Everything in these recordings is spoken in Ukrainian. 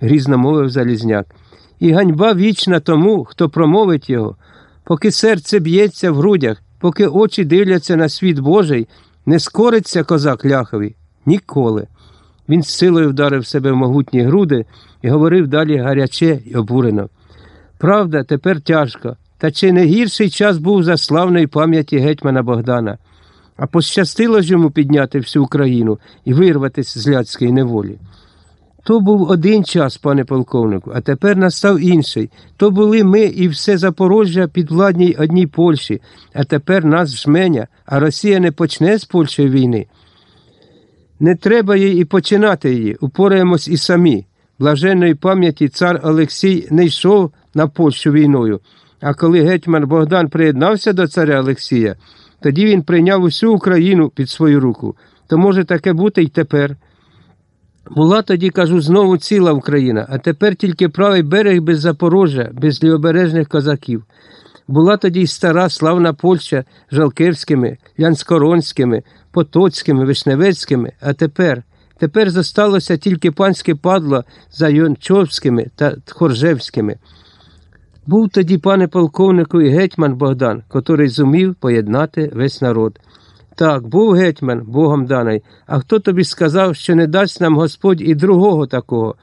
грізно мовив Залізняк. І ганьба вічна тому, хто промовить його, поки серце б'ється в грудях, поки очі дивляться на світ Божий, не скориться козак ляхові ніколи. Він з силою вдарив себе в могутні груди і говорив далі гаряче й обурено. Правда, тепер тяжко, та чи не гірший час був за славної пам'яті гетьмана Богдана, а пощастило ж йому підняти всю Україну і вирватися з ляцької неволі. То був один час, пане полковнику, а тепер настав інший. То були ми і все Запорожжя під владній одній Польщі, а тепер нас жменя, а Росія не почне з Польщею війни. Не треба їй і починати її, упораємось і самі. Блаженної пам'яті цар Олексій не йшов на Польщу війною. А коли гетьман Богдан приєднався до царя Олексія, тоді він прийняв усю Україну під свою руку. То може таке бути й тепер. Була тоді, кажу, знову ціла Україна, а тепер тільки правий берег без Запорожжя, без лівобережних козаків. Була тоді й стара славна Польща Жалківськими, Лянскоронськими, Потоцькими, Вишневецькими, а тепер. Тепер зосталося тільки панське падло за Йончовськими та Тхоржевськими. Був тоді, пане полковнику, і гетьман Богдан, котрий зумів поєднати весь народ. Так, був гетьман, Богом даний, а хто тобі сказав, що не дасть нам Господь і другого такого?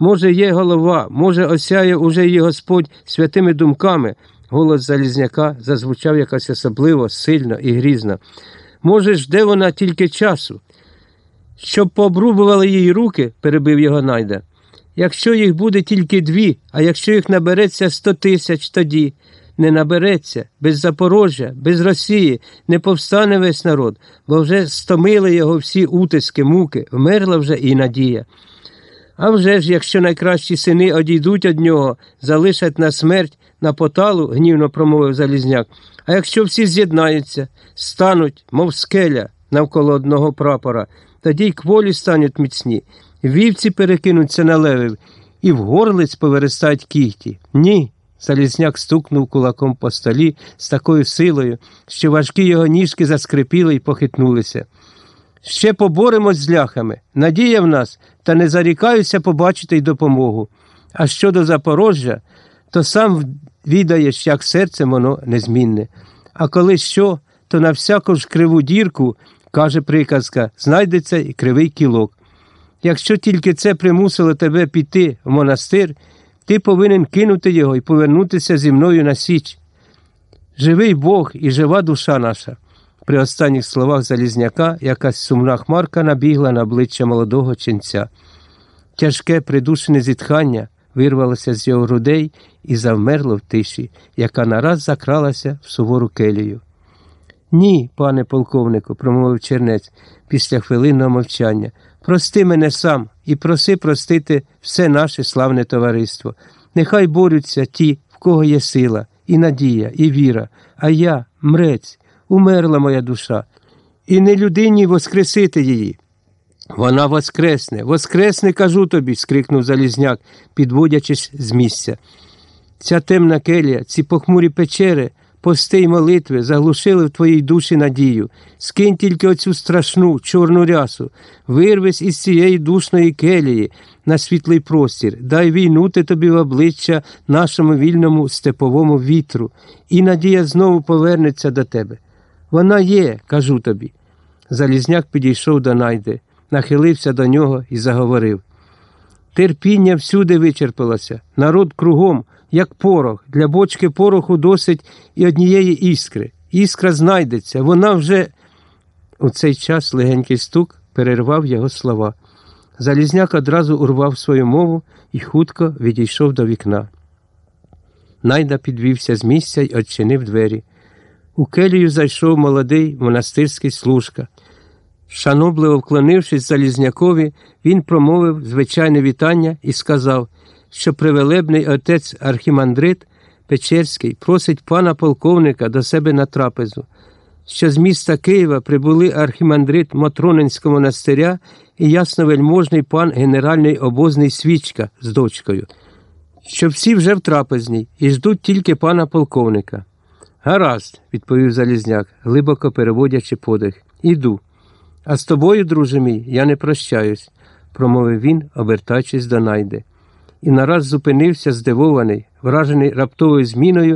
Може, є голова, може, осяє уже її Господь святими думками. Голос Залізняка зазвучав якось особливо, сильно і грізно. Може, жде вона тільки часу. Щоб пообрубували їй руки, перебив його найда. Якщо їх буде тільки дві, а якщо їх набереться сто тисяч, тоді не набереться, без Запорожжя, без Росії не повстане весь народ, бо вже стомили його всі утиски, муки, вмерла вже і надія. А вже ж, якщо найкращі сини одійдуть від нього, залишать на смерть на поталу, гнівно промовив Залізняк. А якщо всі з'єднаються, стануть, мов скеля, навколо одного прапора, тоді й кволі стануть міцні, вівці перекинуться на левів, і в горлиць повиростають кіхті. Ні. Залізняк стукнув кулаком по столі з такою силою, що важкі його ніжки заскрипіли і похитнулися. Ще поборемось з ляхами. Надія в нас, та не зарікаюся побачити й допомогу. А щодо Запорожжя, то сам відаєш, як серцем воно незмінне. А коли що, то на всяку ж криву дірку, каже приказка, знайдеться і кривий кілок. Якщо тільки це примусило тебе піти в монастир, ти повинен кинути його і повернутися зі мною на січ. Живий Бог і жива душа наша. При останніх словах Залізняка якась сумна хмарка набігла на обличчя молодого ченця. Тяжке придушене зітхання вирвалося з його грудей і завмерло в тиші, яка нараз закралася в сувору келію. Ні, пане полковнику, промовив чернець після хвилинного мовчання. Прости мене сам і проси простити все наше славне товариство. Нехай борються ті, в кого є сила, і надія, і віра, а я, мрець, умерла моя душа, і не людині воскресити її. Вона воскресне, воскресне, кажу тобі, скрикнув Залізняк, підводячись з місця. Ця темна келія, ці похмурі печери, пости й молитви заглушили в твоїй душі надію. Скинь тільки оцю страшну чорну рясу, вирвись із цієї душної келії на світлий простір, дай війнути тобі в обличчя нашому вільному степовому вітру, і надія знову повернеться до тебе. Вона є, кажу тобі. Залізняк підійшов до найди, нахилився до нього і заговорив. Терпіння всюди вичерпалося, народ кругом, як порох. Для бочки пороху досить і однієї іскри. Іскра знайдеться, вона вже. У цей час легенький стук перервав його слова. Залізняк одразу урвав свою мову і хутко відійшов до вікна. Найда підвівся з місця й odчинив двері. У келію зайшов молодий монастирський служка. Шанобливо вклонившись Залізнякові, він промовив звичайне вітання і сказав, що привелебний отець Архімандрит Печерський просить пана полковника до себе на трапезу, що з міста Києва прибули архімандрит Матронинського монастиря і ясновельможний пан генеральний обозний свічка з дочкою, що всі вже в трапезній і ждуть тільки пана полковника. Гаразд, відповів Залізняк, глибоко переводячи подих. Іду. А з тобою, друже мій, я не прощаюсь, промовив він, обертаючись до найди. І нараз зупинився здивований, вражений раптовою зміною